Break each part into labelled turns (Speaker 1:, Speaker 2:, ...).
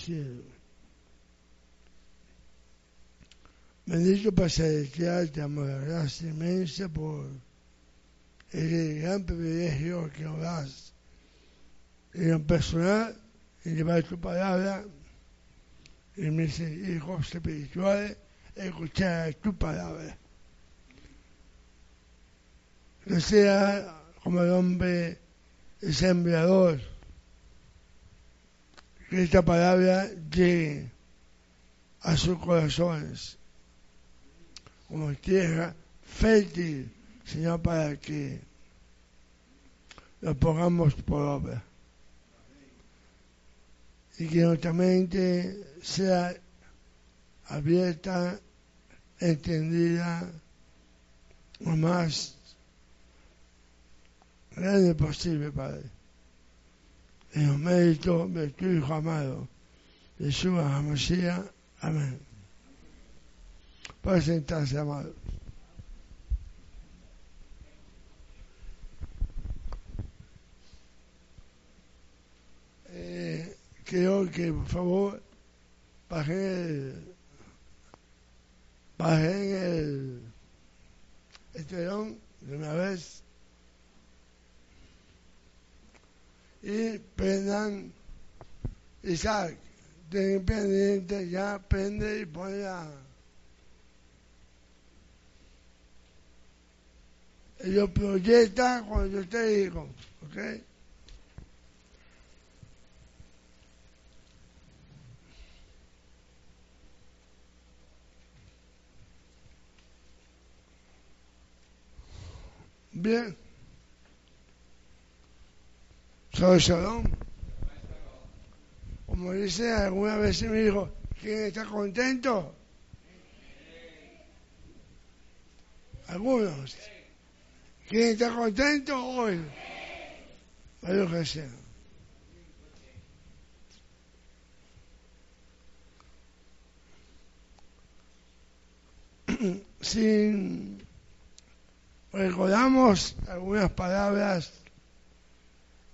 Speaker 1: cielo. Bendito Celestial, te gracia inmensa por el gran privilegio que nos das en lo personal en llevar tu palabra en mis hijos espirituales, escuchar tu palabra. Que sea como el hombre sembrador, que esta palabra llegue a sus corazones como tierra fértil, Señor, para que lo pongamos por obra. Y que nuestra mente sea abierta, entendida, lo más grande posible, Padre. En los méritos de tu Hijo amado, Jesús Hamashiach. Amén. Puede sentarse, amado. Eh, creo que, por favor, bajen el, bajen el, el telón de una vez y prendan Isaac, ten pendiente, ya prende y pone la lo proyecta cuando yo te digo, ¿ok? Bien. Soy Shalom. Como dice, alguna vez me dijo, ¿quién está contento? Algunos. ¿Quién está contento hoy? Vaya que sea. Si recordamos algunas palabras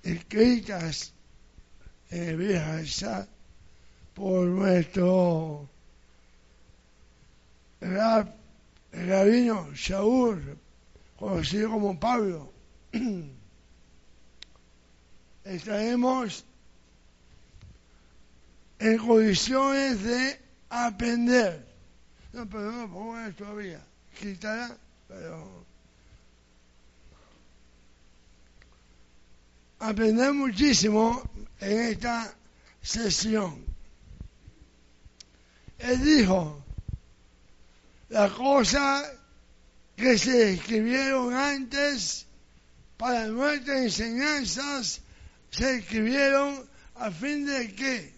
Speaker 1: escritas en el viejo por nuestro rab, rabino Shaul conocido como Pablo, estaremos en condiciones de aprender. No, pero no pongo esto todavía. Quitará, pero. Aprender muchísimo en esta sesión. Él dijo, la cosa que se escribieron antes para nuestras enseñanzas se escribieron a fin de que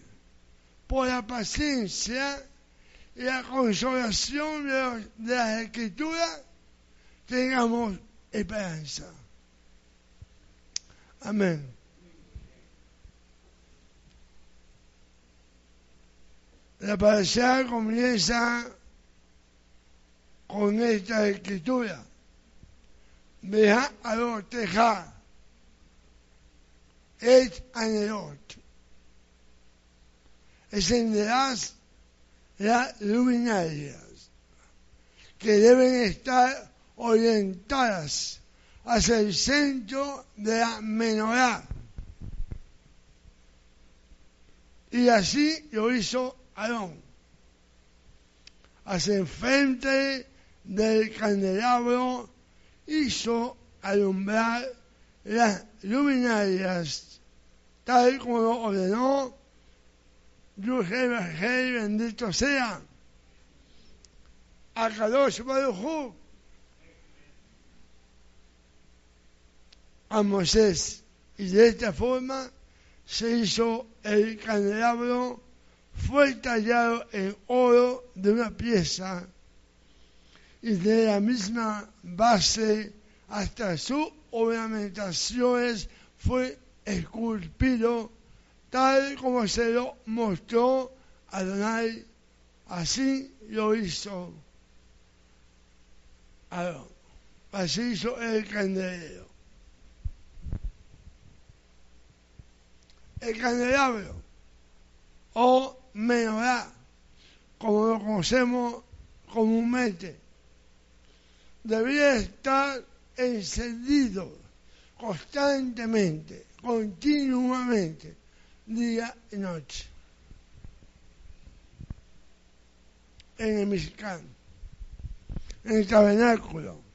Speaker 1: por la paciencia y la consolación de, de las escrituras tengamos esperanza. Amén. La palabra comienza con esta escritura. Vea a los teja. Et anelot. Encenderás las luminarias que deben estar orientadas hacia el centro de la menorá. Y así lo hizo Aarón. Hacia el frente del candelabro hizo alumbrar las luminarias, tal como lo ordenó Rey bendito sea, a Kadosh Baruj a Moisés. Y de esta forma se hizo el candelabro, fue tallado en oro de una pieza y de la misma base hasta sus ornamentaciones fue esculpido tal como se lo mostró Adonai, así lo hizo Así hizo el candelero. El candelabro o menorá, como lo conocemos comúnmente. Debería estar encendido constantemente, continuamente, día y noche. En el mexicano, en el tabernáculo.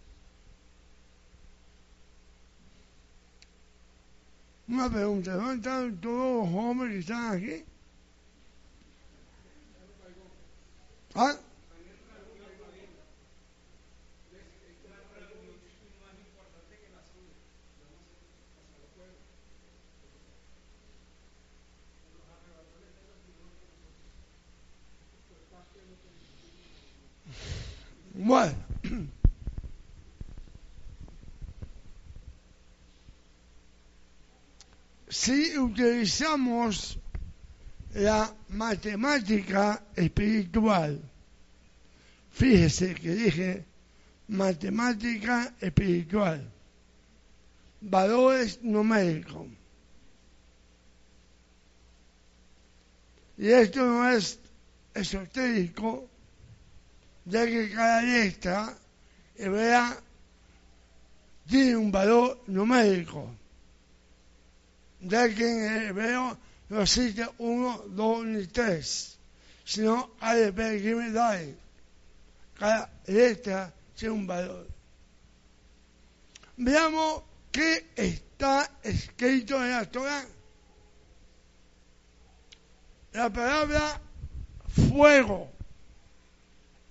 Speaker 1: Una pregunta, ¿dónde están todos los hombres que están aquí? ¿Ah? Bueno. Si utilizamos la matemática espiritual, fíjese que dije matemática espiritual, valores numéricos. Y esto no es esotérico, ya que cada letra hebrea tiene un valor numérico, ya que en el hebreo no existe uno, dos ni tres, sino hay de Cada letra tiene un valor. Veamos qué está escrito en la Torah. La palabra fuego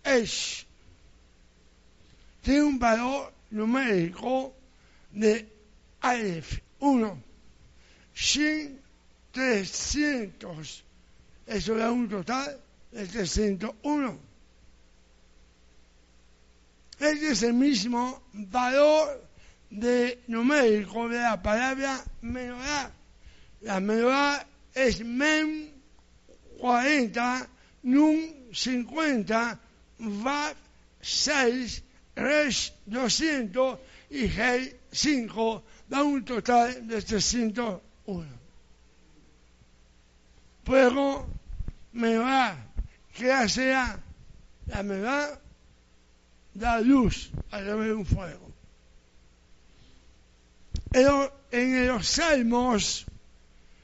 Speaker 1: es tiene un valor numérico de Aleph 1, sin 300. Eso da un total de 301. Este es el mismo valor de numérico de la palabra menorá. La menorá es men 40, nun 50, va 6, res 200 y G 5, da un total de 301. Fuego me va, que sea la me va, da luz a través de un fuego. En los salmos,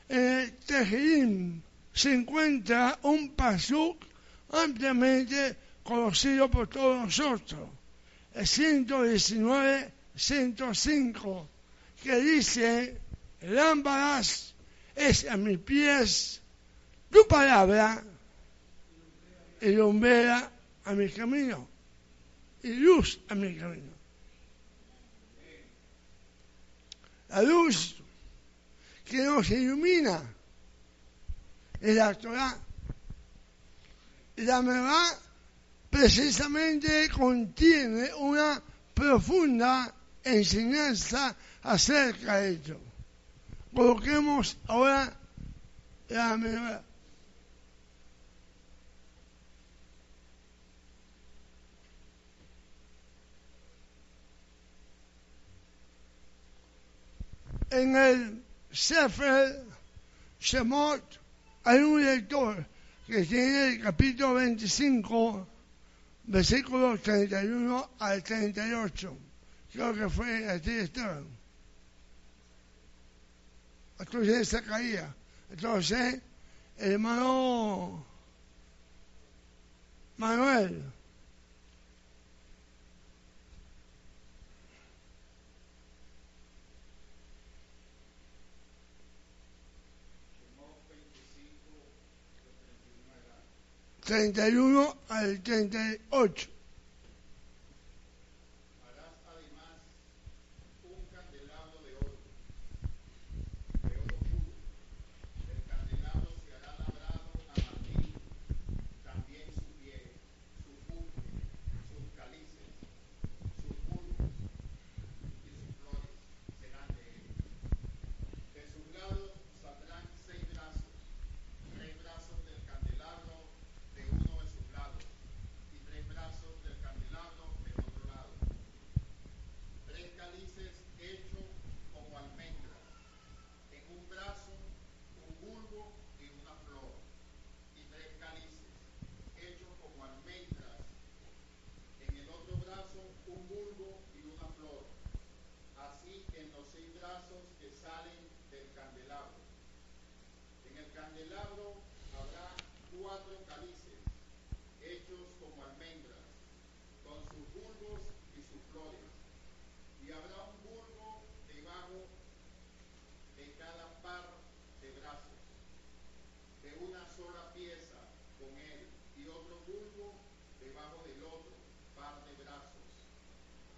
Speaker 1: en el Tejirim, se encuentra un pasuk ampliamente conocido por todos nosotros, el 119, 105, que dice, lámparas es a mis pies tu palabra y lumbrera a mi camino y luz a mi camino. La luz que nos ilumina es la Torah. La verdad precisamente contiene una profunda enseñanza acerca de esto. Coloquemos ahora la memoria. En el Sefer Shemot hay un lector que tiene el capítulo 25 versículos 31 al 38. Creo que fue así Esteban. Entonces se caía. Entonces, el hermano Manuel. treinta y uno al treinta y ocho.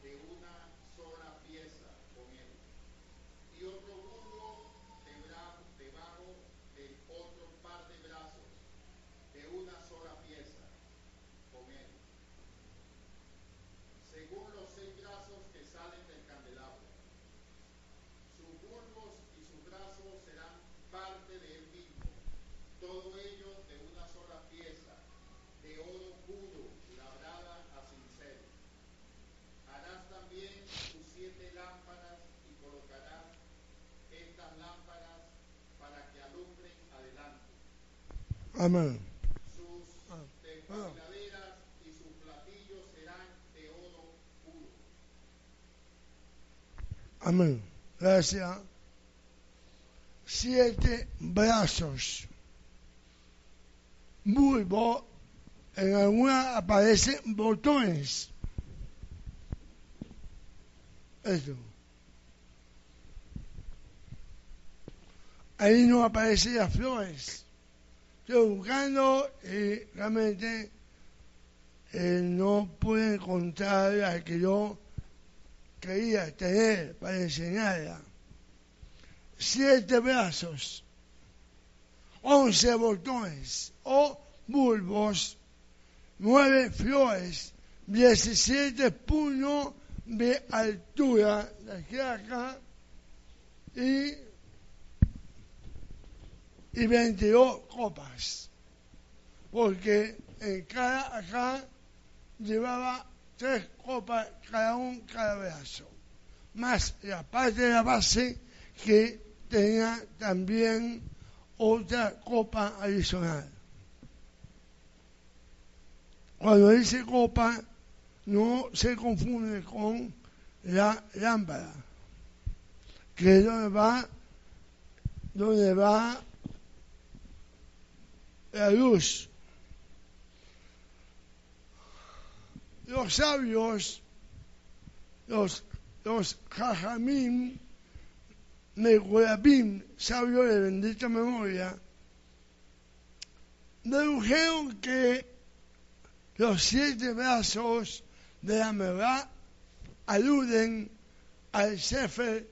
Speaker 2: De una sola pieza con él, y otro debra- debajo del otro par de brazos, de una sola pieza con él, según los seis brazos que salen del candelabro. Sus bulbos y sus brazos serán parte de él mismo, todo ello de una sola pieza, de oro puro, labrada a cincel. Harás también sus siete lámparas y colocarás estas lámparas para que alumbren adelante.
Speaker 1: Amén.
Speaker 2: Sus despabiladeras y sus platillos serán de oro puro.
Speaker 1: Amén. Gracias. Siete brazos. Bulbo. En alguna aparecen botones. Esto. Ahí no aparecen las flores. Estoy buscando y realmente eh, no pude encontrar la que yo quería tener para enseñarla. Siete brazos, once botones o bulbos, nueve flores, diecisiete puños de altura de acá y, y 22 copas. Porque en cada acá llevaba tres copas cada un cada brazo, más la parte de la base que tenía también otra copa adicional. Cuando dice copa, no se confunde con la lámpara, que es donde va, donde va la luz. los sabios, los, los jajamim, Megurabim, sabios de bendita memoria, dedujeron que los siete brazos de la Merá aluden al Sefer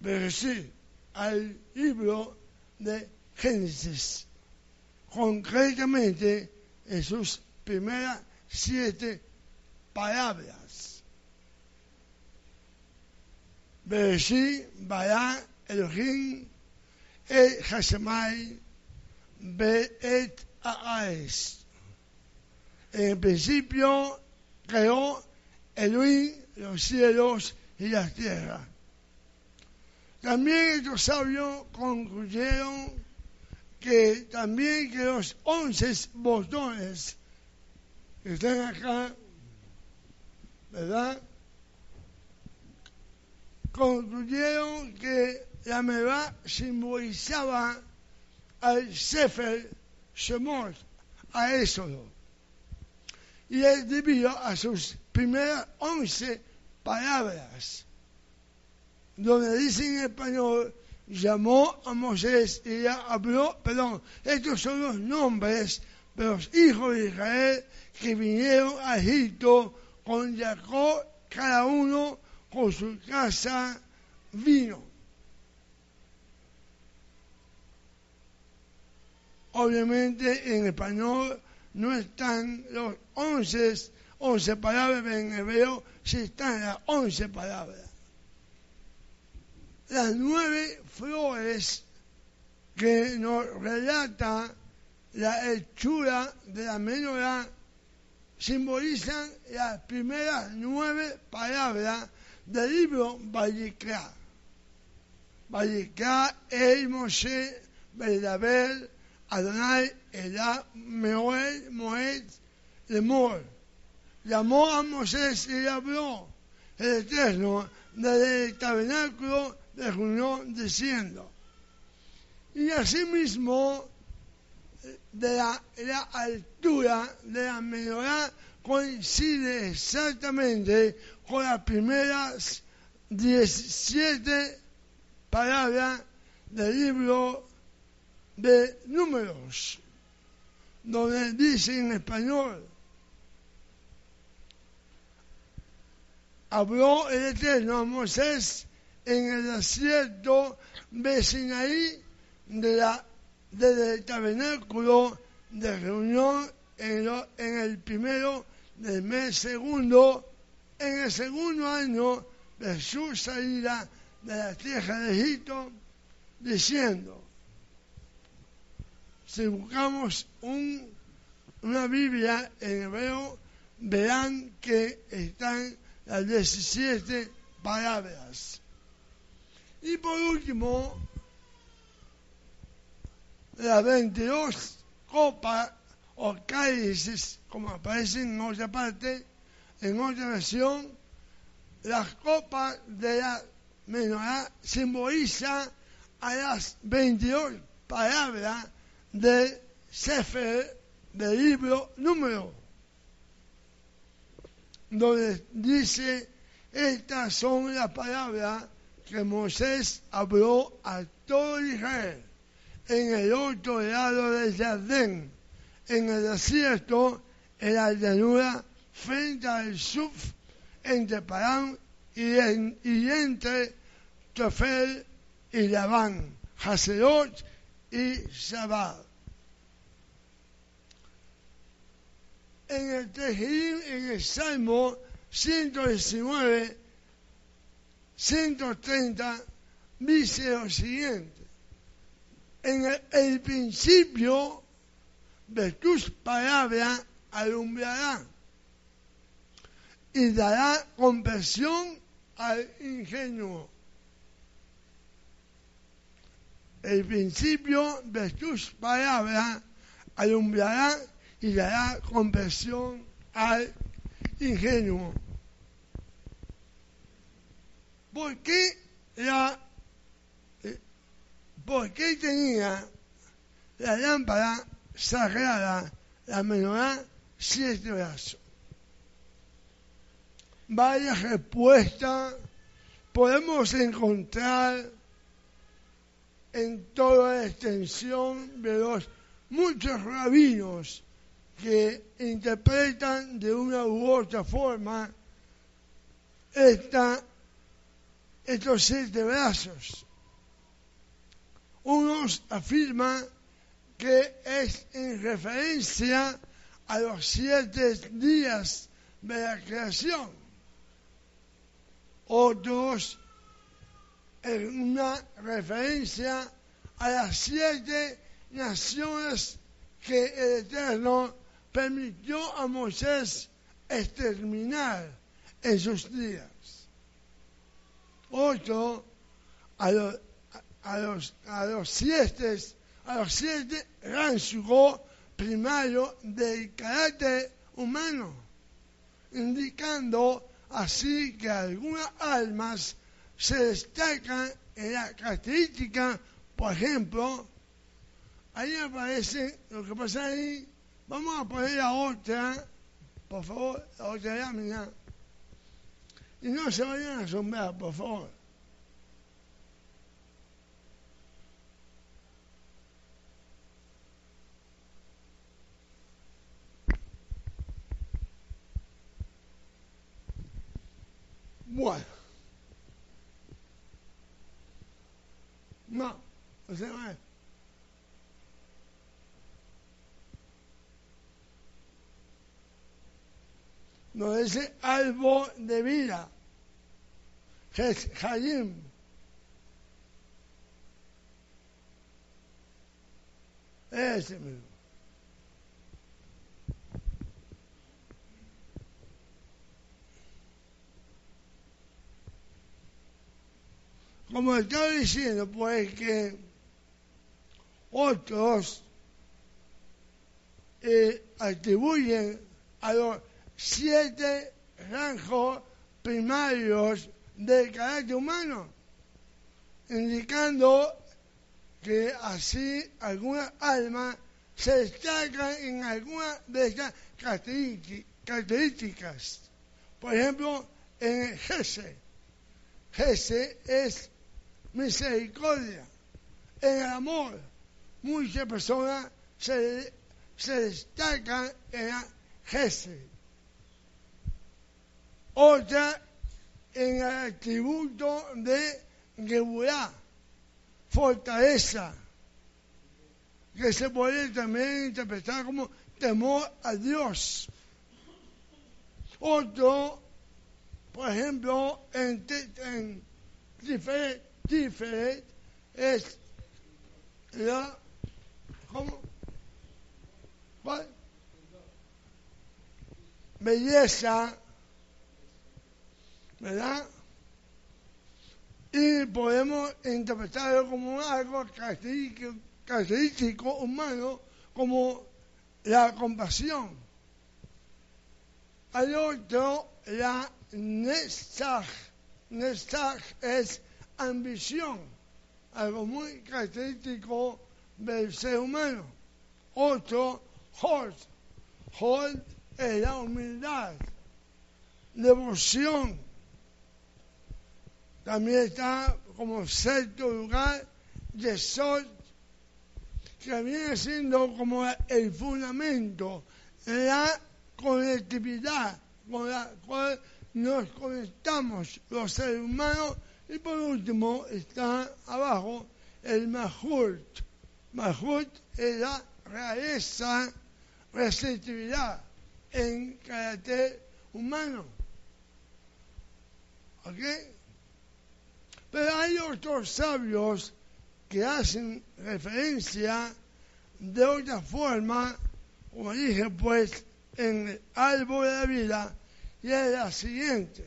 Speaker 1: Bereshit, al libro de Génesis, concretamente en sus primeras siete palabras. Elohim, El Hashemai, Be'et. En el principio creó Elohim los cielos y la tierra. También estos sabios concluyeron que también que los once botones que están acá, ¿verdad? Concluyeron que la Meba simbolizaba al Sefer Shemot, a Éxodo. Y es debido a sus primeras once palabras, donde dice en español, llamó a Moisés y ya habló, perdón, estos son los nombres de los hijos de Israel que vinieron a Egipto con Jacob, cada uno con su casa vino. Obviamente en español no están los once, once palabras, en hebreo sí están las once palabras. Las nueve flores que nos relata la hechura de la menorá simbolizan las primeras nueve palabras del libro Vallicrá. Vallicrá, El Moshe, Beldabel, Adonai, Elá, Meoel, Moed, Lemor. Llamó a Moisés y le habló. el Eterno desde el tabernáculo de reunión diciendo, y asimismo de la, la altura de la menorá coincide exactamente con las primeras 17 palabras del libro de números, donde dice en español, habló el Eterno a Moisés en el desierto de Sinaí de la, desde el tabernáculo de reunión en, lo- en el primero del mes segundo, en el segundo año de su salida de la tierra de Egipto, diciendo, si buscamos un, una Biblia en hebreo, verán que están las 17 palabras. Y por último, las 22 copas o cálices, como aparecen en otra parte, en otra versión, las copas de la menorá simbolizan a las 22 palabras del Sefer del libro número, donde dice, estas son las palabras que Moisés habló a todo Israel en el otro lado del jardín, en el desierto, en la llanura, frente al Suf, entre Parán y, en- y entre Tofel y Labán, Haserot y Shabbat. En el Tejirim, en el Salmo 119, 130, dice lo siguiente. En el, principio de tus palabras alumbrará y dará compasión al ingenuo. El principio de tus palabras alumbrará y dará compasión al ingenuo. ¿Por qué la eh, ¿Por qué tenía la lámpara sagrada, la menorá, siete brazos? Varias respuestas podemos encontrar en toda la extensión de los muchos rabinos que interpretan de una u otra forma esta, estos siete brazos. Unos afirman que es en referencia a los siete días de la creación. Otros en una referencia a las siete naciones que el Eterno permitió a Moisés exterminar en sus días. Otro a los, a los, a los siete, a los siete rasgos primarios del carácter humano, indicando así que algunas almas se destacan en la característica, por ejemplo, ahí aparece lo que pasa ahí, vamos a poner la otra, por favor, la otra lámina, y no se vayan a asombrar, por favor. Bueno. No, o sea, no dice árbol de vida, es Hayim. Ese mismo. como estaba diciendo, pues que otros eh, atribuyen a los siete rangos primarios del carácter humano, indicando que así algunas almas se destacan en alguna de estas características. Por ejemplo, en el Gese. Gese es misericordia, en el amor. Muchas personas se, se destacan en el. Otra en el atributo de Geburá, fortaleza, que se puede también interpretar como temor a Dios. Otro, por ejemplo, en, en diferente es la, ¿cómo? ¿Cuál? Belleza, ¿verdad? Y podemos interpretarlo como algo característico, humano, como la compasión. Al otro, la nestaj. Nestaj es ambición, algo muy característico del ser humano. Otro, hot. Hot es la humildad, devoción. También está como sexto lugar de sol, que viene siendo como el fundamento, la conectividad con la cual nos conectamos los seres humanos y por último está abajo el Mahut. Mahut es la realeza, receptividad en carácter humano. ¿Ok? Pero hay otros sabios que hacen referencia de otra forma, como dije, pues, en el árbol de la vida, y es la siguiente.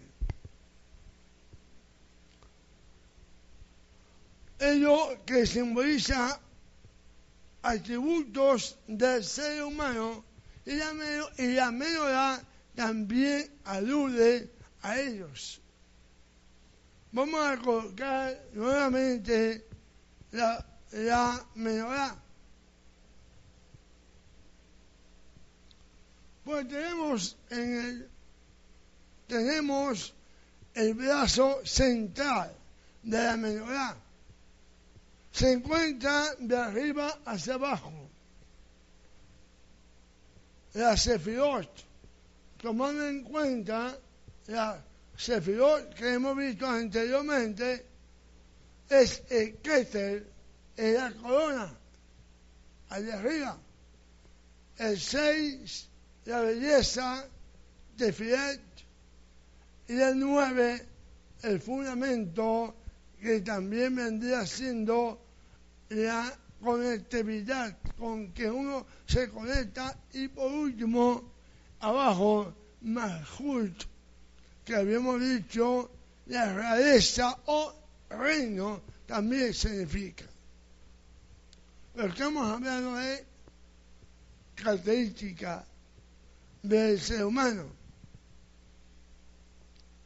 Speaker 1: Ello que simboliza atributos del ser humano y la, y también alude a ellos. Vamos a colocar nuevamente la, la Pues tenemos en el tenemos el brazo central de la menorá. Se encuentra de arriba hacia abajo. La Sefirot, tomando en cuenta la Sefirot que hemos visto anteriormente, es el Keter, en la corona, allá arriba. El 6 la belleza de Fiat y el 9 el fundamento que también vendría siendo la conectividad con que uno se conecta y por último abajo Mahut que habíamos dicho la realeza o reino también significa pero estamos hablando de características del ser humano.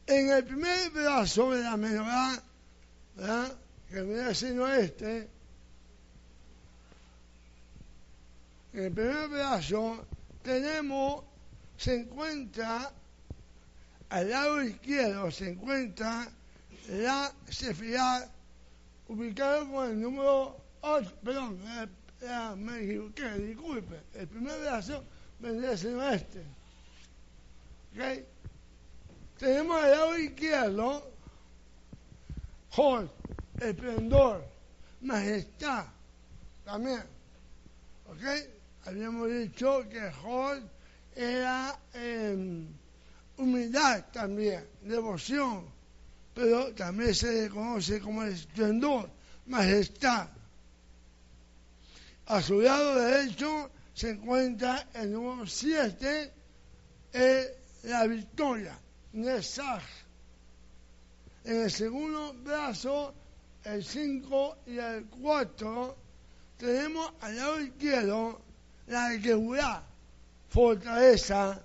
Speaker 1: En el primer brazo de la menorá, que viene siendo este, en el primer brazo tenemos, se encuentra al lado izquierdo, se encuentra la cefidad ubicada con el número 8, perdón, me equivoqué, disculpe, el primer brazo vendría siendo este. ¿Ok? Tenemos al lado izquierdo Hol, esplendor, majestad, también. ¿Ok? Habíamos dicho que Hol era em, humildad también, devoción, pero también se conoce como esplendor, majestad. A su lado derecho se encuentra el número 7, la victoria, Nesaj. En el segundo brazo, el 5 y el 4, tenemos al lado izquierdo la fortaleza,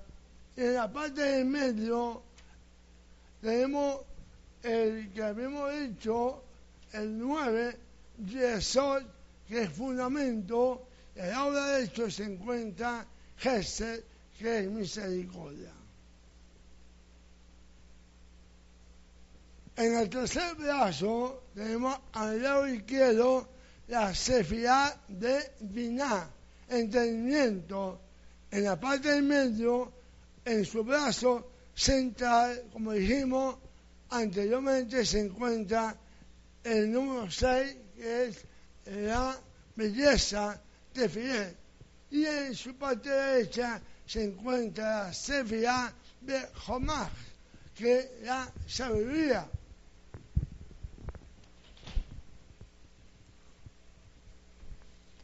Speaker 1: y en la parte del medio, tenemos el que habíamos dicho, el 9, Yesod, que es fundamento, el lado derecho se encuentra Gesed, que es misericordia. En el tercer brazo tenemos al lado izquierdo la cefirá de Binah, entendimiento. En la parte del medio, en su brazo central, como dijimos anteriormente, se encuentra el número 6, que es la belleza de Fiel. Y en su parte derecha se encuentra la cefirá de Jomaj, que es la sabiduría.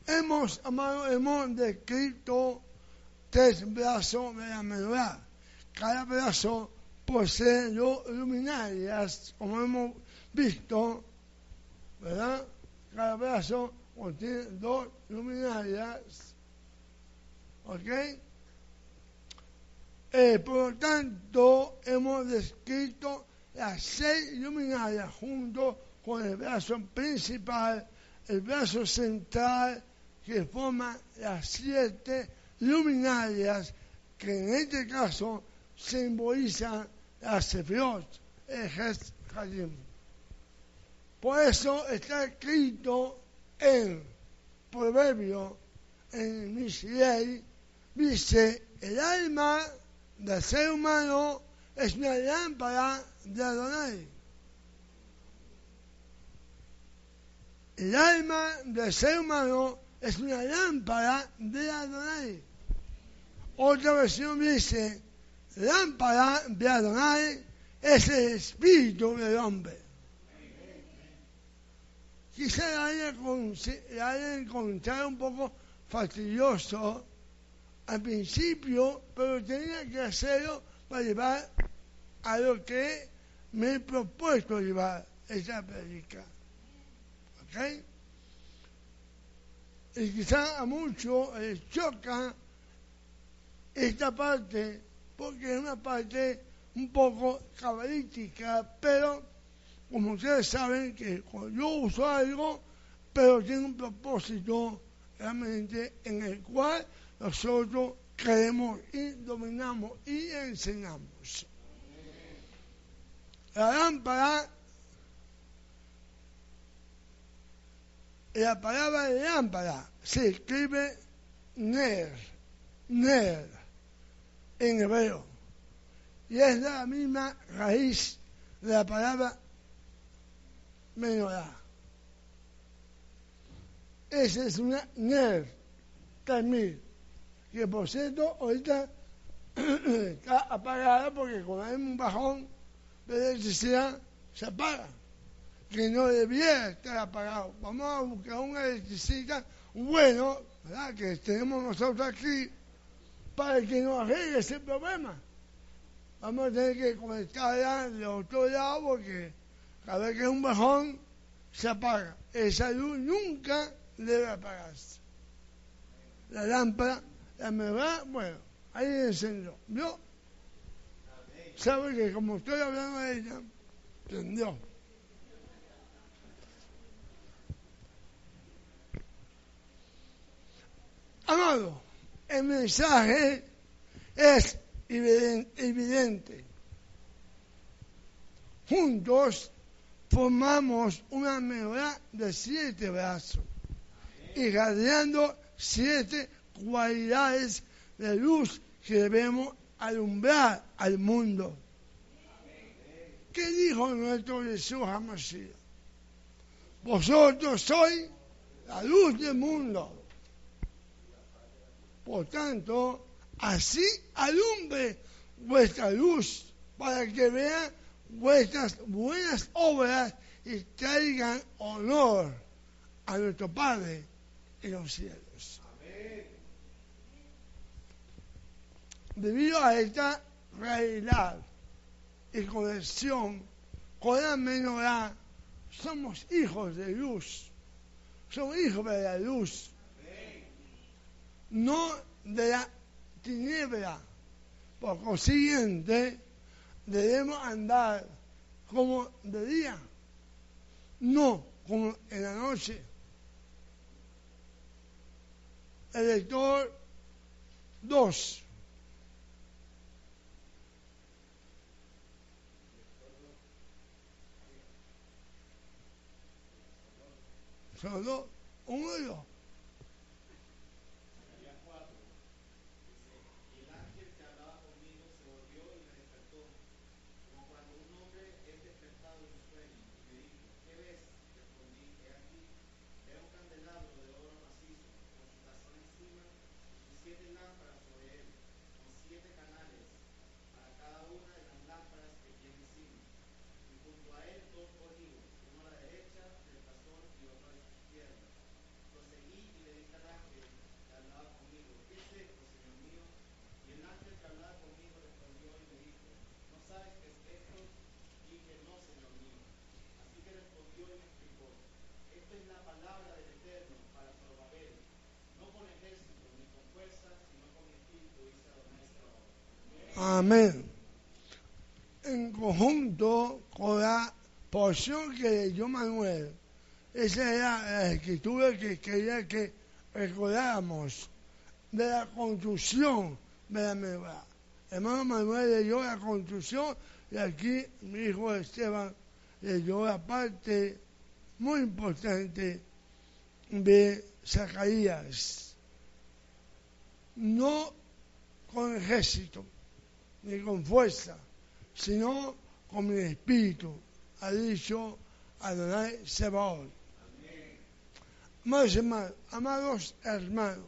Speaker 1: Hemos, amado, hemos descrito tres brazos de la menorá. Cada brazo posee dos luminarias, como hemos visto, ¿verdad? Cada brazo contiene dos luminarias. ¿Ok? Eh, por lo tanto, hemos descrito las seis luminarias junto con el brazo principal, el brazo central, que forman las siete luminarias que en este caso simbolizan las Sefirot, el Hadim. Por eso está escrito en Proverbio, en Mishlei, dice, el alma del ser humano es una lámpara de Adonai. El alma del ser humano es una lámpara de Adonai. Otra versión dice, lámpara de Adonai es el espíritu del hombre. Quizá la haya encontrado un poco fastidioso al principio, pero tenía que hacerlo para llevar a lo que me he propuesto llevar esa predica. ¿Ok? Y quizá a muchos choca esta parte porque es una parte un poco cabalística, pero como ustedes saben que yo uso algo, pero tiene un propósito realmente en el cual nosotros creemos y dominamos y enseñamos. La lámpara la palabra lámpara se escribe ner, ner, en hebreo. Y es la misma raíz de la palabra menorá. Esa es una ner, también, que por cierto ahorita está apagada porque cuando hay un bajón de electricidad se apaga que no debía estar apagado. Vamos a buscar un electricista bueno, ¿verdad? Que tenemos nosotros aquí para que nos arregle ese problema. Vamos a tener que conectarla de otro lado porque cada vez que es un bajón se apaga. Esa luz nunca debe apagarse. La lámpara, la verdad, bueno, ahí encendió. ¿Vio? ¿Sabe que como estoy hablando de ella, encendió? Amado, el mensaje es evidente. Juntos formamos una mejora de siete brazos, irradiando siete cualidades de luz que debemos alumbrar al mundo. ¿Qué dijo nuestro Jesús Hamashiach? Vosotros sois la luz del mundo. Por tanto, así alumbre vuestra luz para que vean vuestras buenas obras y traigan honor a nuestro Padre en los cielos. Debido a esta realidad y conexión con la menorá, somos hijos de luz. Somos hijos de la luz no de la tiniebla. Por consiguiente, debemos andar como de día, no como en la noche. El lector 2. Solo uno y dos.
Speaker 2: Zacarías 4, dice, y el ángel que hablaba conmigo se volvió y me despertó, como cuando un hombre es despertado de un sueño, y me dijo, ¿qué ves? Respondí, he aquí, veo un candelabro de oro macizo, con su tazón encima, y sus siete lámparas sobre él, con siete canales, para cada una de las lámparas que tiene encima, y junto a él dos olivos, uno a la derecha del tazón y otro a la izquierda. Proseguí y le dije al ángel que hablaba conmigo, ¿qué es esto, Señor mío? Y el ángel que hablaba conmigo respondió y me dijo, ¿no sabes qué es esto? Dije, no, Señor mío. Así que respondió y me explicó, esto es la palabra del Eterno para Zorobabel, no con ejército ni con fuerza, sino con mi espíritu, dice Adonai Sabaoth.
Speaker 1: Amén. En conjunto con la porción que leyó Manuel, esa era la escritura que quería que recordáramos de la construcción de la memoria. Hermano Manuel leyó la construcción y aquí mi hijo Esteban leyó la parte muy importante de Zacarías. No con ejército ni con fuerza, sino con mi espíritu, ha dicho Adonai Sebaot. Amados hermanos, amados hermanos,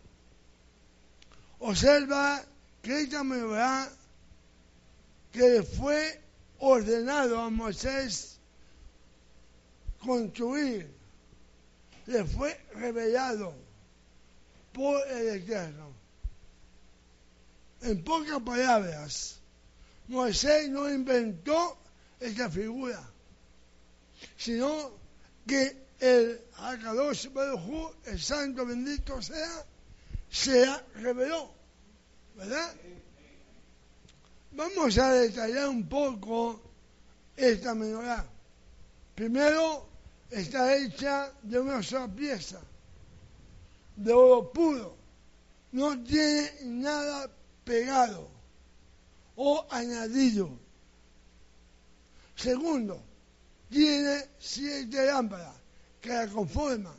Speaker 1: observa que esta memoria que le fue ordenado a Moisés construir, le fue revelado por el Eterno. En pocas palabras, Moisés no inventó esta figura, sino que el Hakadosh Baruj Hu, el santo bendito sea, se la reveló, ¿verdad? Vamos a detallar un poco esta menorá. Primero, está hecha de una sola pieza, de oro puro. No tiene nada pegado o añadido. Segundo, tiene siete lámparas que la conforman.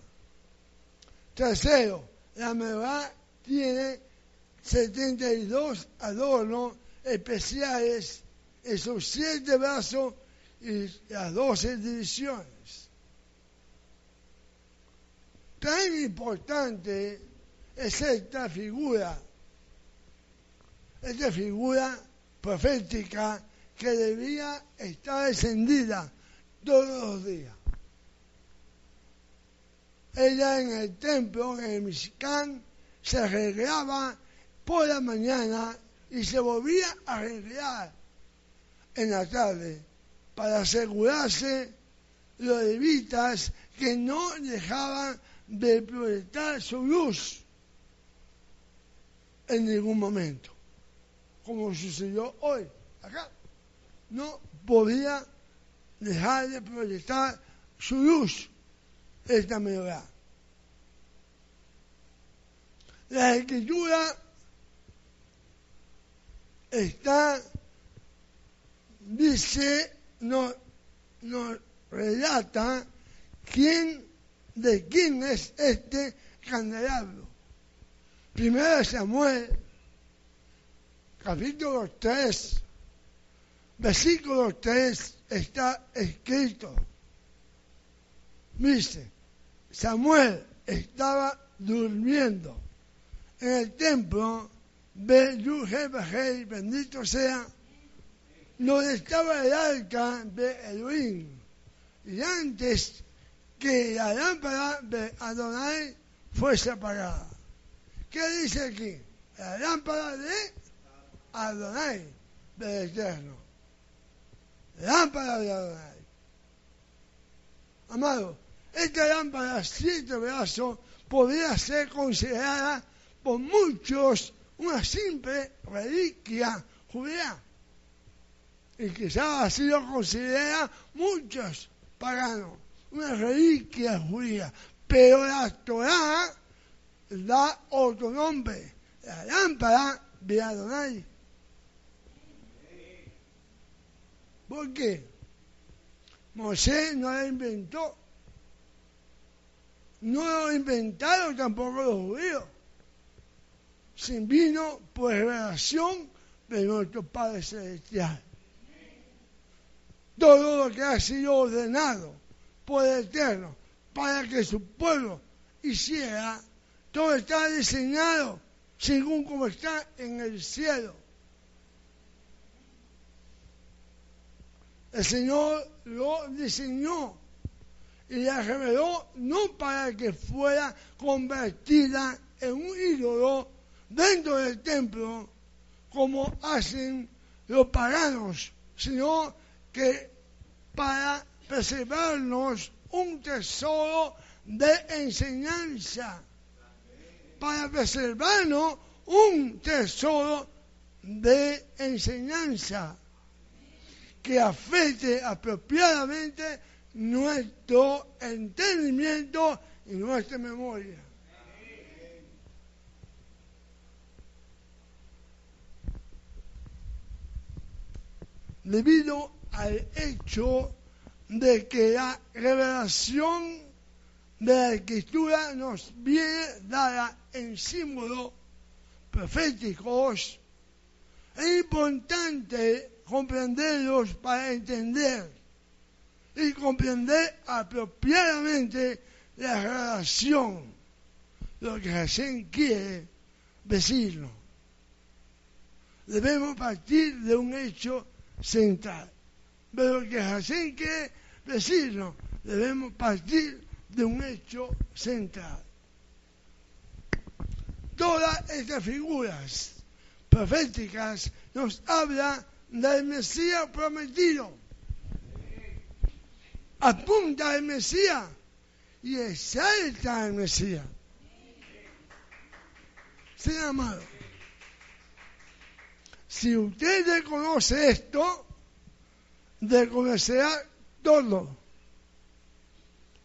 Speaker 1: Tercero, la menorá tiene 72 adornos especiales en sus siete brazos y las doce divisiones. Tan importante es esta figura, esta figura profética que debía estar encendida todos los días. Ella en el templo, en el Mexicán, se arreglaba por la mañana y se volvía a arreglar en la tarde para asegurarse los levitas que no dejaban de proyectar su luz en ningún momento, como sucedió hoy acá. No podía dejar de proyectar su luz esta menorá. La escritura está, dice, nos, nos relata quién, de quién es este candelabro. Primero Samuel, capítulo 3, versículo 3 está escrito. Dice, Samuel estaba durmiendo en el templo de Yuhebahei, bendito sea, donde estaba el arca de Elohim. Y antes que la lámpara de Adonai fuese apagada. ¿Qué dice aquí? La lámpara de Adonai, del Eterno. Lámpara de Adonai. Amado, esta lámpara siete brazos podría ser considerada por muchos una simple reliquia judía. y quizás así lo considera muchos paganos, una reliquia judía, pero la Torah da otro nombre, la lámpara de Adonai. ¿Por qué? Moisés no la inventó. No lo inventaron tampoco los judíos. Se vino por revelación de nuestro Padre Celestial. Todo lo que ha sido ordenado por el Eterno para que su pueblo hiciera, todo está diseñado según como está en el cielo. El Señor lo diseñó y la reveló no para que fuera convertida en un ídolo dentro del templo como hacen los paganos, sino que para preservarnos un tesoro de enseñanza, para preservarnos un tesoro de enseñanza que afecte apropiadamente nuestro entendimiento y nuestra memoria. Debido al hecho de que la revelación de la escritura nos viene dada en símbolos proféticos, es importante comprenderlos para entender y comprender apropiadamente la relación, lo que Hashem quiere decirnos. Debemos partir de un hecho central. Pero lo que Hashem quiere decirnos, debemos partir de un hecho central. Todas estas figuras proféticas nos hablan del Mesías prometido. Apunta al Mesías y exalta al Mesías. Señor amado, si usted reconoce esto, reconocerá todo.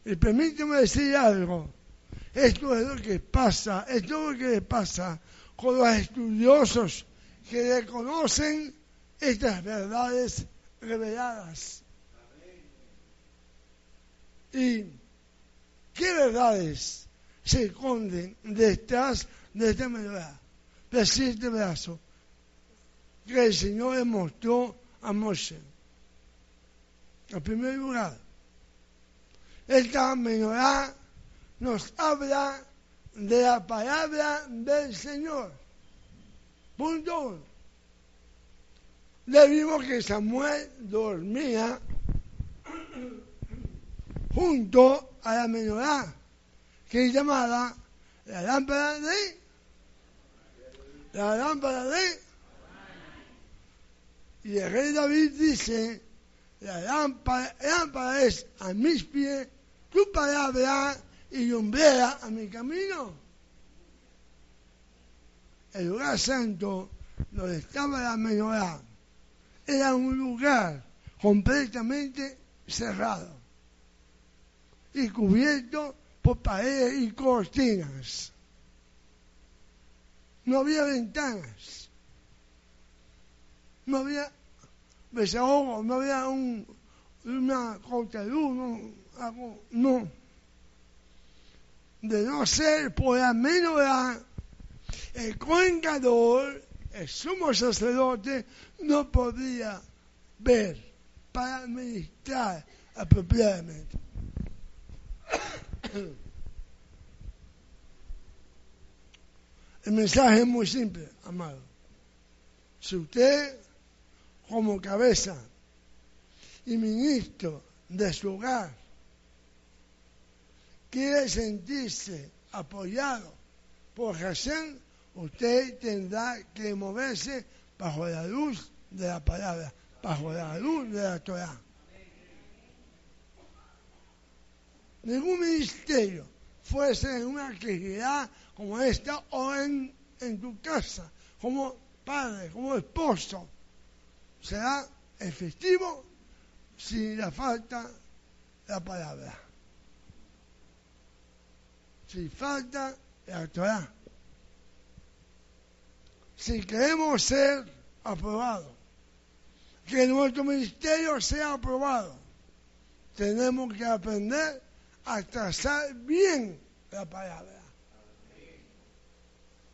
Speaker 1: Y permíteme decir algo. Esto es lo que pasa, esto es lo que pasa con los estudiosos que reconocen estas verdades reveladas. ¿Y qué verdades se esconden detrás de esta verdad? De este brazo que el Señor le mostró a Moshe. En primer lugar, esta menorá nos habla de la palabra del Señor. Punto uno. Le vimos que Samuel dormía junto a la menorá, que es llamada la lámpara de la lámpara de. Y el rey David dice la lámpara, lámpara es a mis pies tu palabra y lumbrera a mi camino. El lugar santo donde estaba la menorá era un lugar completamente cerrado y cubierto por paredes y cortinas. No había ventanas, no había desahogo, no había un, una luz, no, algo, no. De no ser por la menorá, el coencador, el sumo sacerdote, no podía ver para administrar apropiadamente. El mensaje es muy simple, amado. Si usted, como cabeza y ministro de su hogar, quiere sentirse apoyado por Hashem, usted tendrá que moverse bajo la luz de la palabra, bajo la luz de la Torah. Ningún ministerio fuese en una actividad como esta o en, en tu casa, como padre, como esposo, será efectivo si le falta la palabra. Si falta la Torah. Si queremos ser aprobados, que nuestro ministerio sea aprobado, tenemos que aprender a trazar bien la palabra.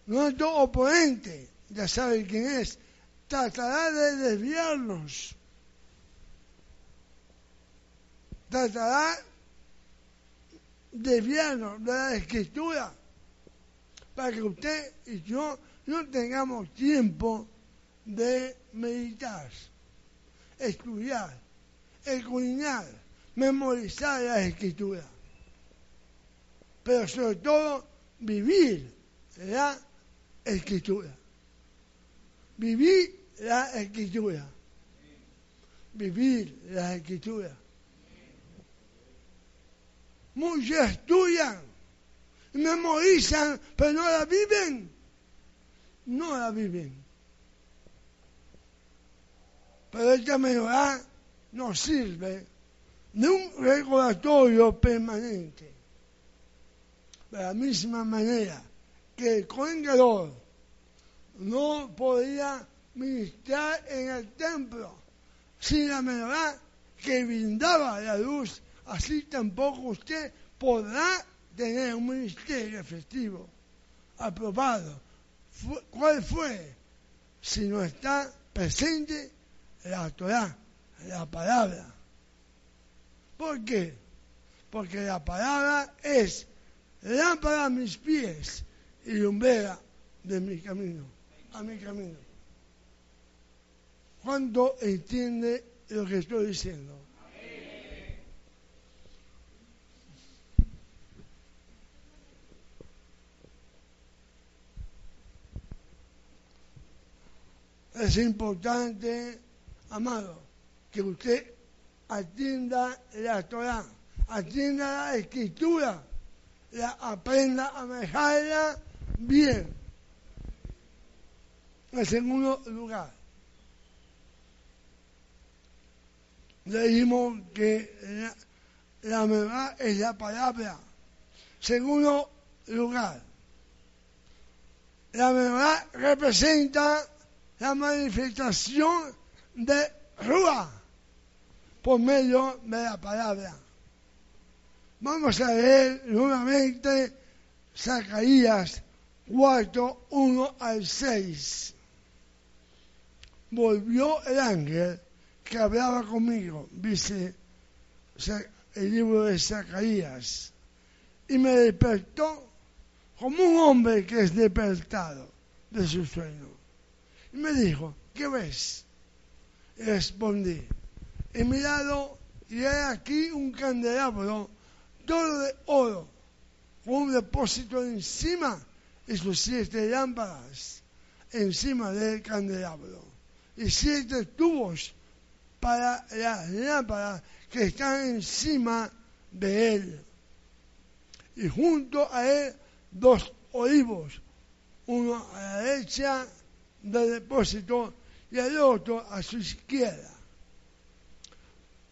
Speaker 1: Nuestro oponente, ya sabe quién es, tratará de desviarnos. Tratará de desviarnos de la escritura para que usted y yo no tengamos tiempo de meditar, estudiar, escudriñar, memorizar la escritura. Pero sobre todo vivir la escritura. Vivir la escritura. Vivir la escritura. Muchos estudian, memorizan, pero no la viven. No la viven. Pero esta mejorar nos sirve de un recordatorio permanente. De la misma manera que el Cohen no podía ministrar en el templo sin la verdad que brindaba la luz, así tampoco usted podrá tener un ministerio efectivo, aprobado. ¿Cuál fue? Si no está presente la Torah, la palabra. ¿Por qué? Porque la palabra es lámpara a mis pies y lumbrera de mi camino, a mi camino. ¿Cuánto entiende lo que estoy diciendo? Es importante, amado, que usted atienda la Torah, atienda la escritura, la aprenda a manejarla bien. En segundo lugar, leímos que la, verdad es la palabra. Segundo lugar, la verdad representa la manifestación de Rúa por medio de la palabra. Vamos a leer nuevamente Zacarías 4, 1 al 6. Volvió el ángel que hablaba conmigo, dice el libro de Zacarías, y me despertó como un hombre que es despertado de su sueño. Y me dijo, ¿qué ves? Respondí, he mirado y hay aquí un candelabro todo de oro, con un depósito encima y sus siete lámparas encima del candelabro y siete tubos para las lámparas que están encima de él. Y junto a él dos olivos, uno a la derecha del depósito y el otro a su izquierda.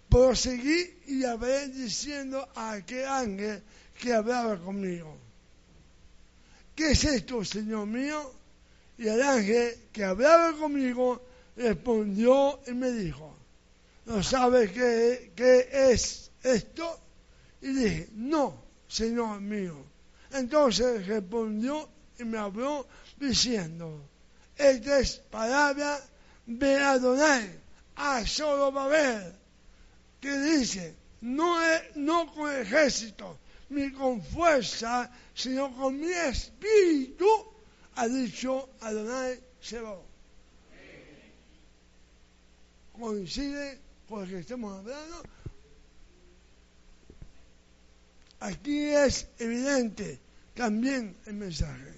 Speaker 1: Proseguí y hablé diciendo a aquel ángel que hablaba conmigo ¿qué es esto, Señor mío? Y el ángel que hablaba conmigo respondió y me dijo, ¿no sabes qué, qué es esto? Y dije, no, Señor mío. Entonces respondió y me habló diciendo, esta es palabra de Adonai, a solo ver, que dice, no, es, no con ejército, ni con fuerza, sino con mi espíritu, ha dicho Adonai Sebo. Coincide con lo que estamos hablando. Aquí es evidente también el mensaje,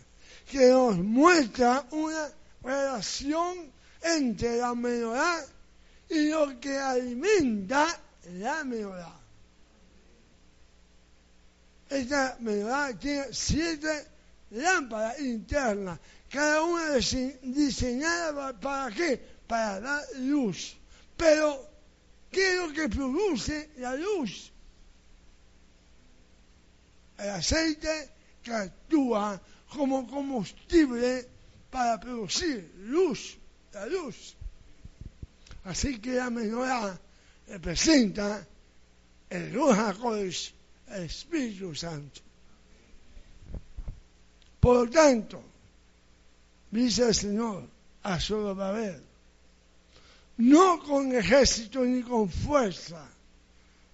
Speaker 1: que nos muestra una relación entre la menorá y lo que alimenta la menorá. Esta menorá tiene siete lámparas internas, cada una diseñada para qué? Para dar luz, Pero, ¿qué es lo que produce la luz? El aceite que actúa como combustible para producir luz, la luz. Así que la menorá representa el Ruach el Espíritu Santo. Por lo tanto, dice el Señor a Zorobabel, no con ejército ni con fuerza,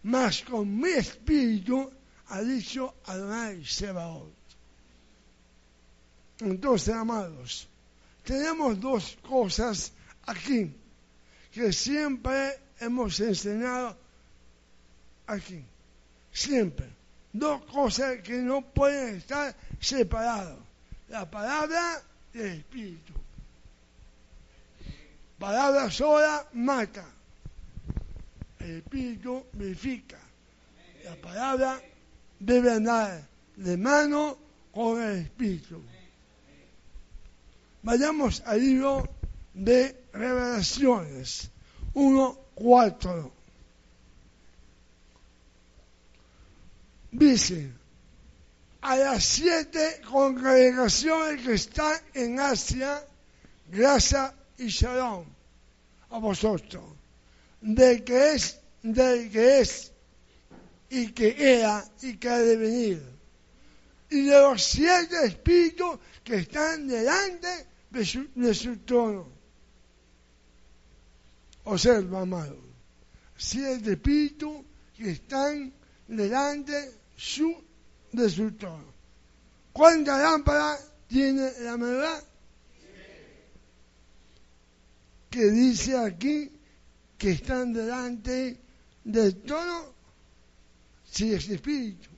Speaker 1: mas con mi espíritu, ha dicho Adonai Sebaot. Entonces, amados, tenemos dos cosas aquí que siempre hemos enseñado aquí. Siempre. Dos cosas que no pueden estar separadas. La palabra y el espíritu. Palabra sola mata. El espíritu vivifica. La palabra debe andar de mano con el espíritu. Vayamos al libro de revelaciones 1.4. Dice, a las siete congregaciones que están en Asia, gracia y shalom a vosotros, de que es, del que es, y que era, y que ha de venir, y de los siete espíritus que están delante de su, de su trono. Observa, amado, siete espíritus que están delante su, de su trono. ¿Cuántas lámparas tiene la verdad? Que dice aquí que están delante del trono, si es espíritu.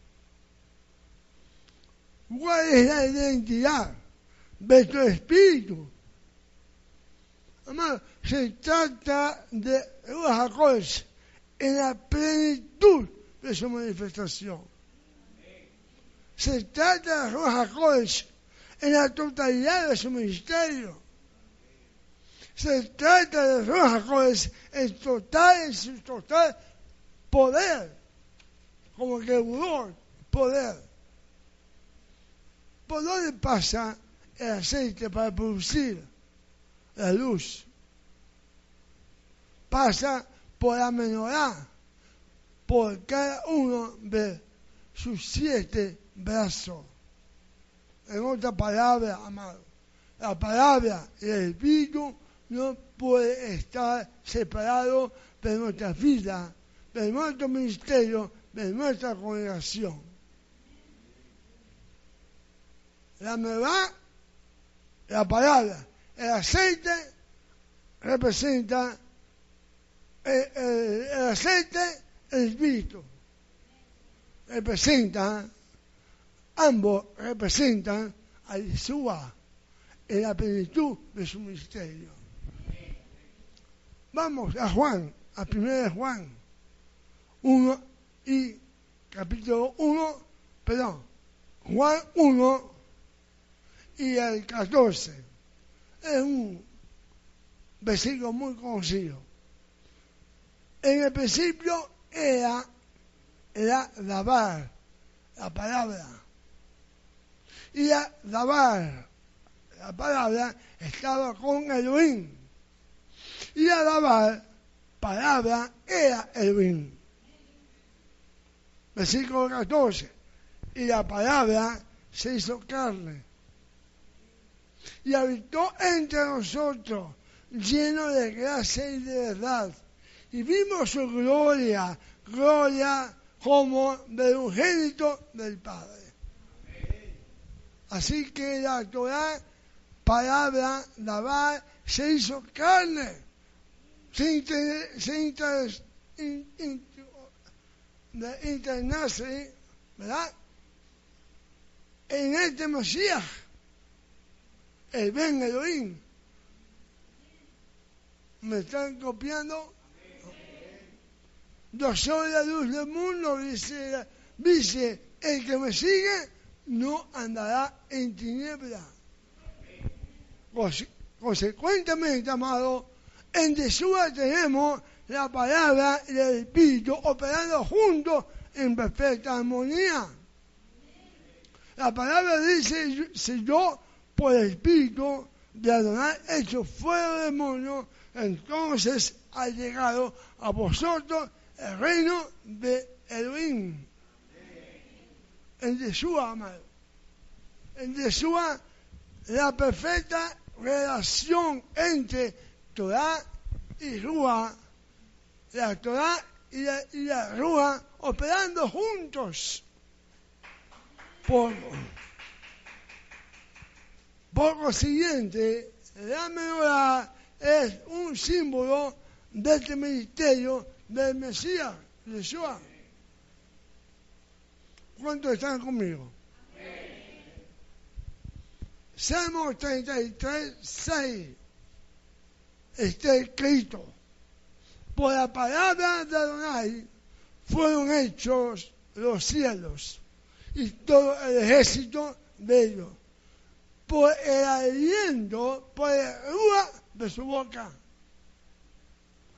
Speaker 1: ¿Cuál es la identidad de tu espíritu? Amado, se trata de Ruach en la plenitud de su manifestación. Se trata de Ruach en la totalidad de su ministerio. Se trata de Ruach en total, en su total poder, como que poder. ¿Por dónde pasa el aceite para producir la luz? Pasa por la menorá, por cada uno de sus siete brazos. En otra palabra, amado, la palabra y el espíritu no puede estar separado de nuestra vida, de nuestro ministerio, de nuestra congregación. La verdad, la palabra, el aceite representa el, el, el aceite, el espíritu. Representa, ambos representan a Yeshua en la plenitud de su ministerio. Vamos a Juan, a 1 Juan 1 y capítulo 1, perdón, Juan 1 y el 14. Es un versículo muy conocido. En el principio era, era lavar la palabra. Y la lavar la palabra estaba con Elohim. Y la lavar palabra era Elohim. Versículo 14. Y la palabra se hizo carne y habitó entre nosotros, lleno de gracia y de verdad. Y vimos su gloria, gloria como del unigénito del Padre. Así que la Torah, palabra, lavar, se hizo carne, se, inter, de internarse, ¿verdad? En este Mesías el Ben Elohim. ¿Me están copiando? Yo soy la luz del mundo, dice, dice, el que me sigue no andará en tiniebla. Consecuentemente, amado, En Yeshua tenemos la palabra y el Espíritu operando juntos en perfecta armonía. La palabra dice, si yo por el Espíritu de Adonai hecho fuera del demonio, entonces ha llegado a vosotros el reino de Elohim. En Yeshua, amado. En Yeshua, la perfecta relación entre Torah y Rúa, la Torah y la, y la operando juntos. Por, por consiguiente, la menorá es un símbolo de este ministerio del Mesías, Yeshua. ¿Cuántos están conmigo? Salmo 33, 6 está escrito, por la palabra de Adonai fueron hechos los cielos y todo el ejército de ellos, por el aliento, por el rúa de su boca.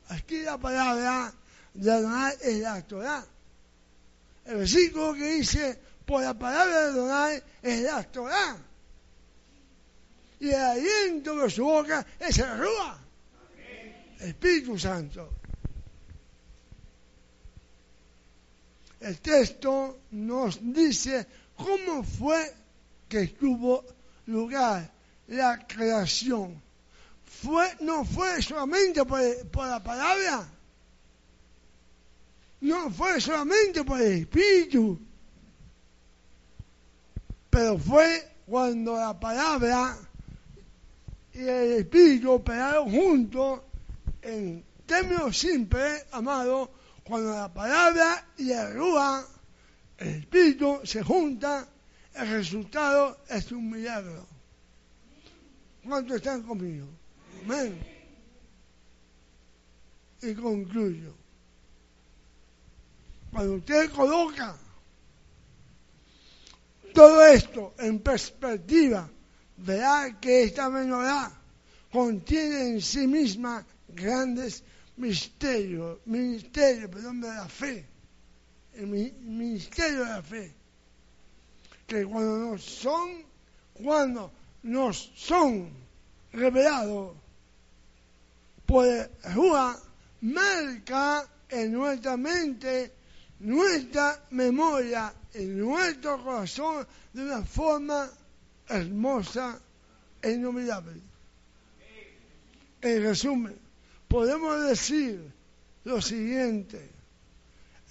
Speaker 1: Aquí la palabra de Adonai es la Torah. El versículo que dice, por la palabra de Adonai es la Torah. Y el aliento de su boca es el Rúa. Espíritu Santo. El texto nos dice cómo fue que tuvo lugar la creación. Fue, no fue solamente por, la palabra, no fue solamente por el Espíritu, pero fue cuando la palabra y el Espíritu operaron juntos en términos simples, amado, cuando la palabra y el rúa, el Espíritu se juntan, el resultado es un milagro. ¿Cuántos están conmigo? Amén. Y concluyo. Cuando usted coloca todo esto en perspectiva, verá que esta menorá contiene en sí misma grandes misterios, ministerio, perdón, de la fe, el ministerio de la fe, que cuando nos son, cuando nos son revelados por Rúa, marca en nuestra mente nuestra memoria en nuestro corazón de una forma hermosa e inolvidable. En resumen, podemos decir lo siguiente.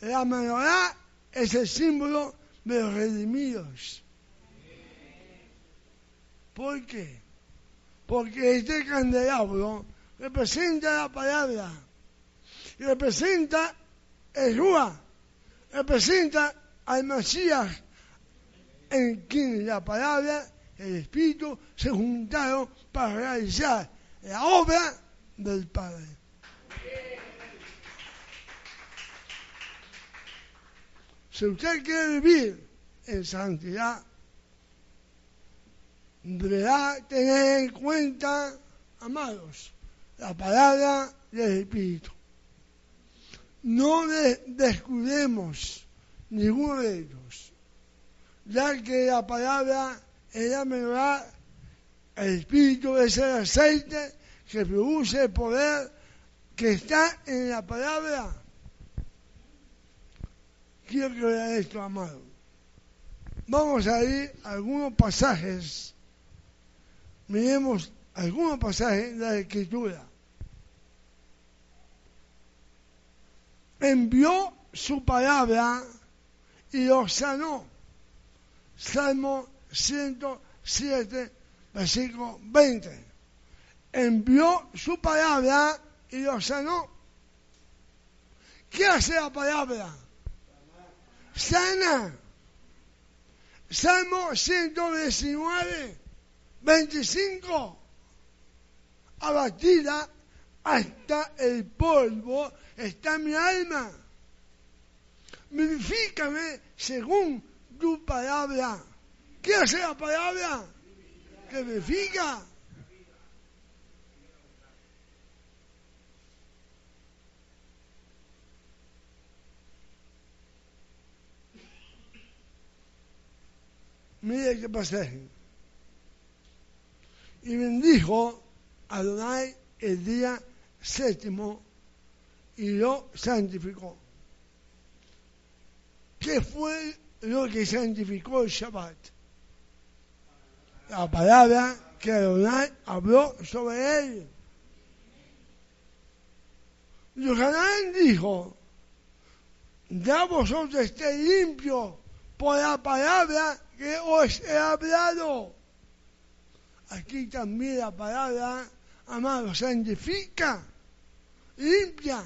Speaker 1: La menorá es el símbolo de los redimidos. ¿Por qué? Porque este candelabro representa la palabra, representa el Rúa, representa al Mesías, en quien la palabra, el Espíritu se juntaron para realizar la obra del Padre. Si usted quiere vivir en santidad, deberá tener en cuenta, amados, la palabra del Espíritu. No descuidemos ninguno de ellos, ya que la palabra es la menor, el Espíritu es el aceite que produce el poder que está en la palabra. Quiero que vean esto, amado. Vamos a ir a algunos pasajes. Miremos algunos pasajes de la Escritura. Envió su palabra y los sanó. Salmo 107, versículo 20 envió su palabra y lo sanó. ¿Qué hace la palabra? Sana. Salmo 119, 25. Abatida hasta el polvo está mi alma. Vivifícame según tu palabra. ¿Qué hace la palabra? Que vivifica Mire qué pasaje. Y bendijo Adonai el día séptimo y lo santificó. ¿Qué fue lo que santificó el Shabbat? La palabra que Adonai habló sobre él. Yohanan dijo, ya vosotros estéis limpios por la palabra que os he hablado. Aquí también la palabra, amado, santifica, limpia.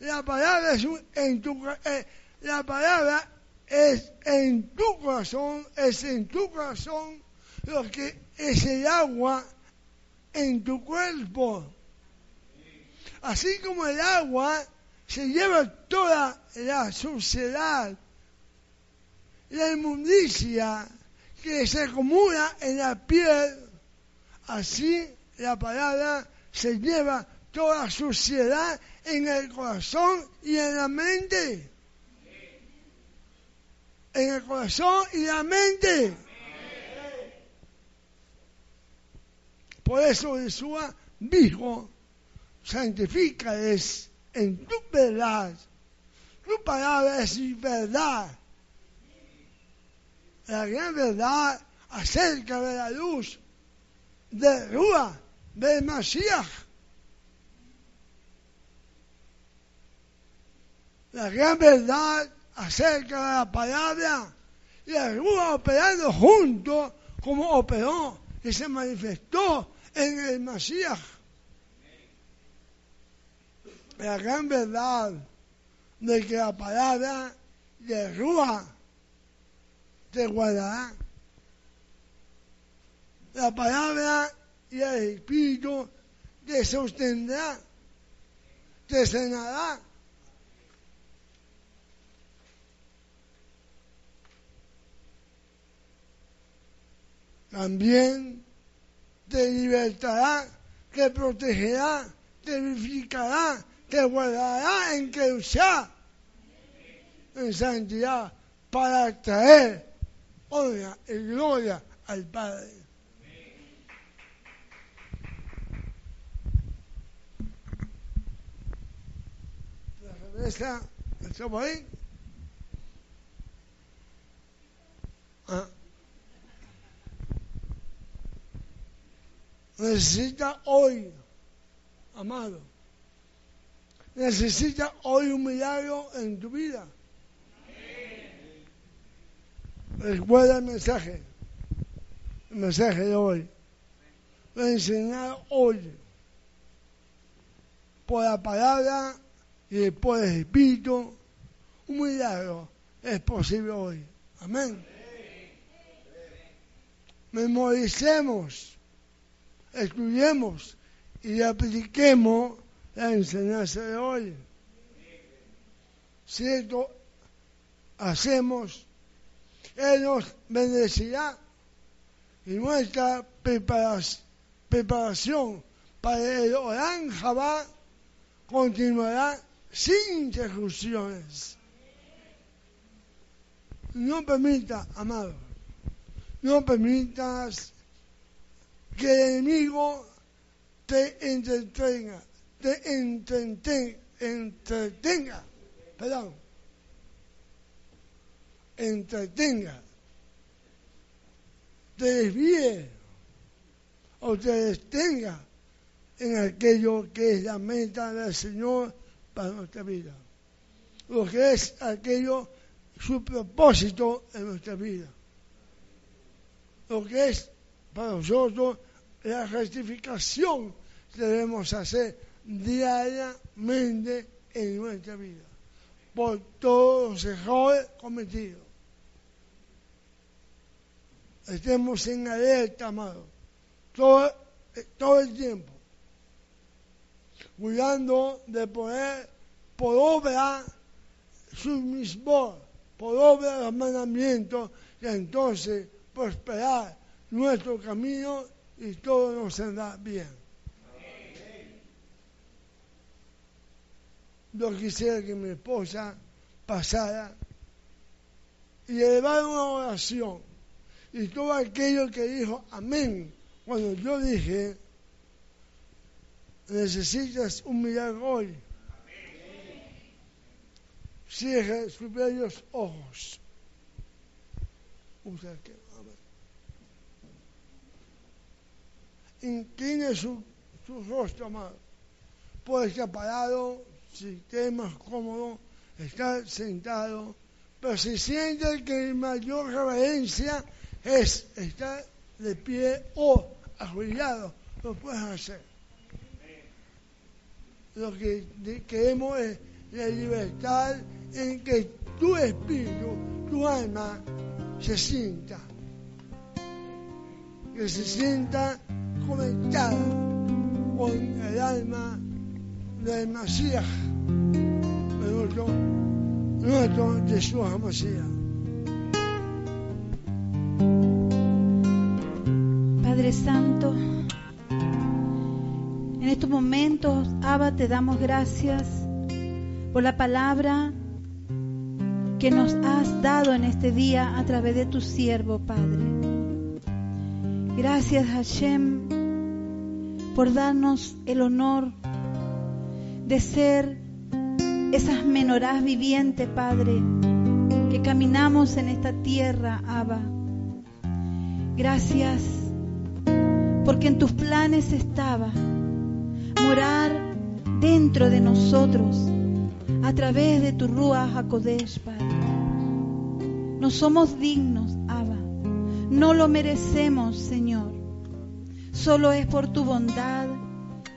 Speaker 1: La palabra es en tu, eh, la palabra es en tu corazón, es en tu corazón lo que es el agua en tu cuerpo. Así como el agua se lleva toda la suciedad, la inmundicia que se acumula en la piel, así la palabra se lleva toda suciedad en el corazón y en la mente. En el corazón y la mente. Por eso Jesús dijo, santifícales en tu verdad. Tu palabra es verdad. La gran verdad acerca de la luz de Rúa, del Mashiach. La gran verdad acerca de la palabra y la Rúa operando juntos como operó y se manifestó en el Mashiach. La gran verdad de que la palabra de Rúa te guardará. La palabra y el Espíritu te sostendrá, te sanará. También te libertará, te protegerá, te vivificará, te guardará en que sea en santidad para traer honra y gloria al Padre. La cerveza, ¿estamos ahí? Ah. Necesita hoy, amado, necesita hoy un milagro en tu vida. Recuerda el mensaje, el mensaje de hoy. Lo enseñar hoy por la palabra y por el Espíritu. Un milagro es posible hoy. Amén. Memoricemos, estudiemos y apliquemos la enseñanza de hoy. Si esto hacemos, Él nos bendecirá y nuestra preparación para el Orán Jabá continuará sin interrupciones. No permita, amado, no permitas que el enemigo te entretenga, te entretenga, entretenga, perdón, entretenga, te desvíe o te detenga en aquello que es la meta del Señor para nuestra vida, lo que es aquello, su propósito en nuestra vida, lo que es para nosotros la justificación que debemos hacer diariamente en nuestra vida por todos los errores cometidos. Estemos en alerta, amado, todo, todo el tiempo, cuidando de poner por obra su mismo, por obra los mandamientos, y entonces prosperar nuestro camino y todo nos andrá bien. Yo quisiera que mi esposa pasara y elevar una oración y todo aquello que dijo amén cuando yo dije, necesitas un milagro hoy. Cierre sus bellos ojos. Usa que, Incline su, su rostro, amado. Puede estar parado, si esté más cómodo, estar sentado, pero si siente que mayor reverencia es estar de pie o arrodillado, lo puedes hacer. Lo que queremos es la libertad en que tu espíritu, tu alma, se sienta. Que se sienta conectada con el alma del Masías, nuestro, nuestro Jesús Masías.
Speaker 3: Santo, en estos momentos, Abba, te damos gracias por la palabra que nos has dado en este día a través de tu siervo, Padre. Gracias, Hashem, por darnos el honor de ser esas menorás vivientes, Padre, que caminamos en esta tierra, Abba. Gracias, porque en tus planes estaba morar dentro de nosotros a través de tu Ruach HaKodesh, Padre. No somos dignos, Abba. No lo merecemos, Señor. Solo es por tu bondad,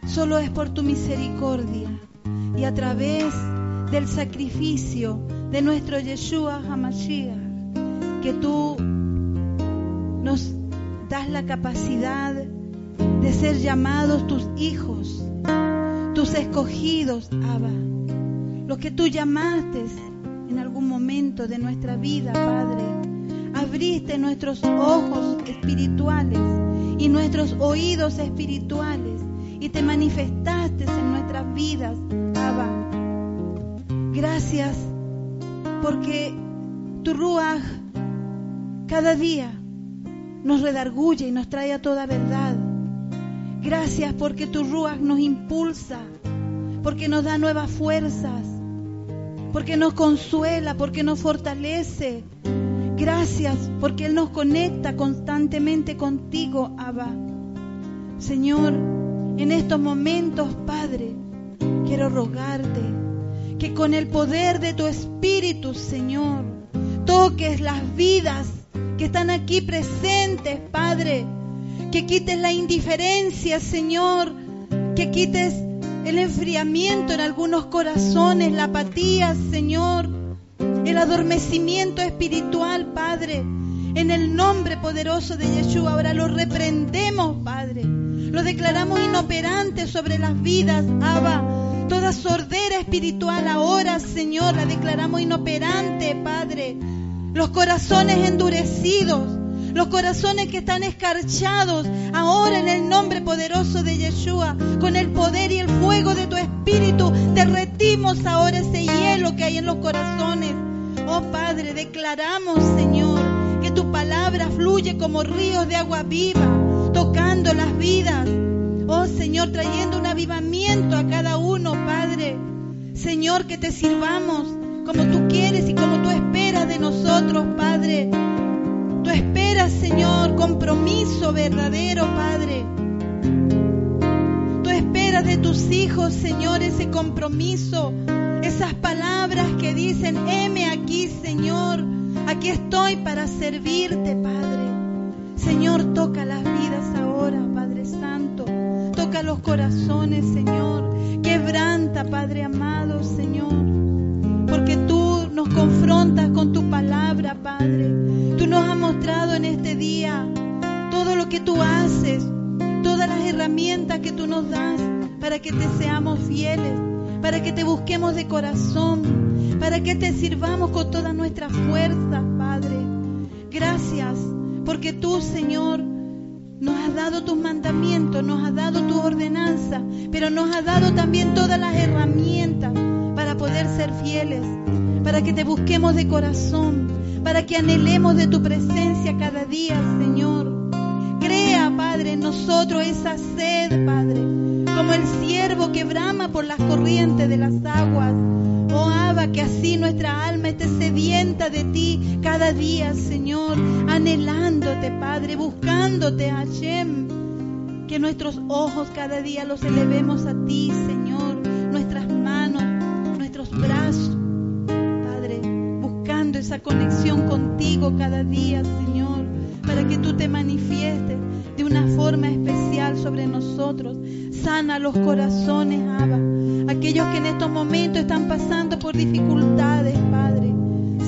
Speaker 3: solo es por tu misericordia y a través del sacrificio de nuestro Yeshua HaMashiach que tú nos das la capacidad de ser llamados tus hijos, tus escogidos, Abba lo que tú llamaste en algún momento de nuestra vida, Padre. Abriste nuestros ojos espirituales y nuestros oídos espirituales y te manifestaste en nuestras vidas, Abba. Gracias porque tu Ruach cada día nos redarguye y nos trae a toda verdad. Gracias porque tu Ruach nos impulsa, porque nos da nuevas fuerzas, porque nos consuela, porque nos fortalece. Gracias porque Él nos conecta constantemente contigo, Abba. Señor, en estos momentos, Padre, quiero rogarte que con el poder de tu Espíritu, Señor, toques las vidas que están aquí presentes, Padre. Que quites la indiferencia, Señor. Que quites el enfriamiento en algunos corazones, la apatía, Señor, el adormecimiento espiritual, Padre. En el nombre poderoso de Yeshua, ahora lo reprendemos, Padre. Lo declaramos inoperante sobre las vidas, Abba. Toda sordera espiritual ahora, Señor, la declaramos inoperante, Padre. Los corazones endurecidos, los corazones que están escarchados, ahora en el nombre poderoso de Yeshua, con el poder y el fuego de tu espíritu, derretimos ahora ese hielo que hay en los corazones. Oh Padre, declaramos, Señor, que tu palabra fluye como ríos de agua viva, tocando las vidas. Oh Señor, trayendo un avivamiento a cada uno, Padre. Señor, que te sirvamos como tú quieres y como tú esperas de nosotros, Padre. Tú esperas, Señor, compromiso verdadero, Padre. Tú esperas de tus hijos, Señor, ese compromiso, esas palabras que dicen, heme aquí, Señor, aquí estoy para servirte, Padre. Señor, toca las vidas ahora, Padre Santo. Toca los corazones, Señor. Quebranta, Padre amado, Señor. Porque tú nos confrontas con tu palabra, Padre. Tú nos has mostrado en este día todo lo que tú haces, todas las herramientas que tú nos das para que te seamos fieles, para que te busquemos de corazón, para que te sirvamos con todas nuestras fuerzas, Padre. Gracias, porque tú, Señor, nos has dado tus mandamientos, nos has dado tu ordenanza, pero nos has dado también todas las herramientas para poder ser fieles, para que te busquemos de corazón, para que anhelemos de tu presencia cada día, Señor. Crea, Padre, en nosotros esa sed, Padre, como el siervo que brama por las corrientes de las aguas. Oh Abba, que así nuestra alma esté sedienta de ti cada día, Señor, anhelándote, Padre, buscándote, Hashem. Que nuestros ojos cada día los elevemos a ti, Señor, esa conexión contigo cada día, Señor, para que tú te manifiestes de una forma especial sobre nosotros. Sana los corazones, Abba, aquellos que en estos momentos están pasando por dificultades, Padre.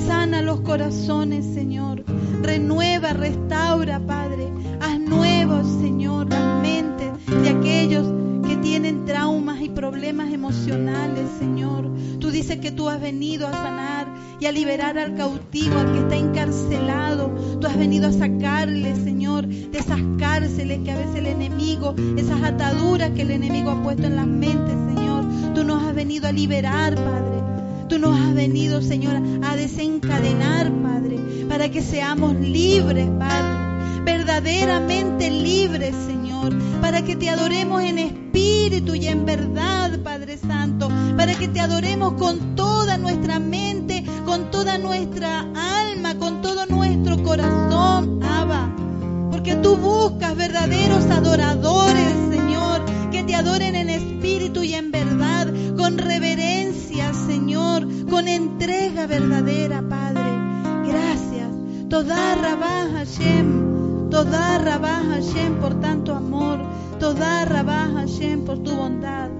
Speaker 3: Sana los corazones, Señor. Renueva, restaura, Padre. Haz nuevos, Señor, las mentes de aquellos que tienen traumas y problemas emocionales, Señor. Tú dices que tú has venido a sanar y a liberar al cautivo, al que está encarcelado. Tú has venido a sacarle, Señor, de esas cárceles que a veces el enemigo, esas ataduras que el enemigo ha puesto en las mentes, Señor. Tú nos has venido a liberar, Padre. Tú nos has venido, Señor, a desencadenar, Padre, para que seamos libres, Padre verdaderamente libres, Señor, para que te adoremos en espíritu y en verdad, Padre Santo, para que te adoremos con toda nuestra mente, con toda nuestra alma, con todo nuestro corazón, Abba. Porque tú buscas verdaderos adoradores, Señor, que te adoren en espíritu y en verdad, con reverencia, Señor, con entrega verdadera, Padre. Gracias. Toda Rabá Hashem. Toda Rabá Hashem por tanto amor. Toda Rabá Hashem por tu bondad.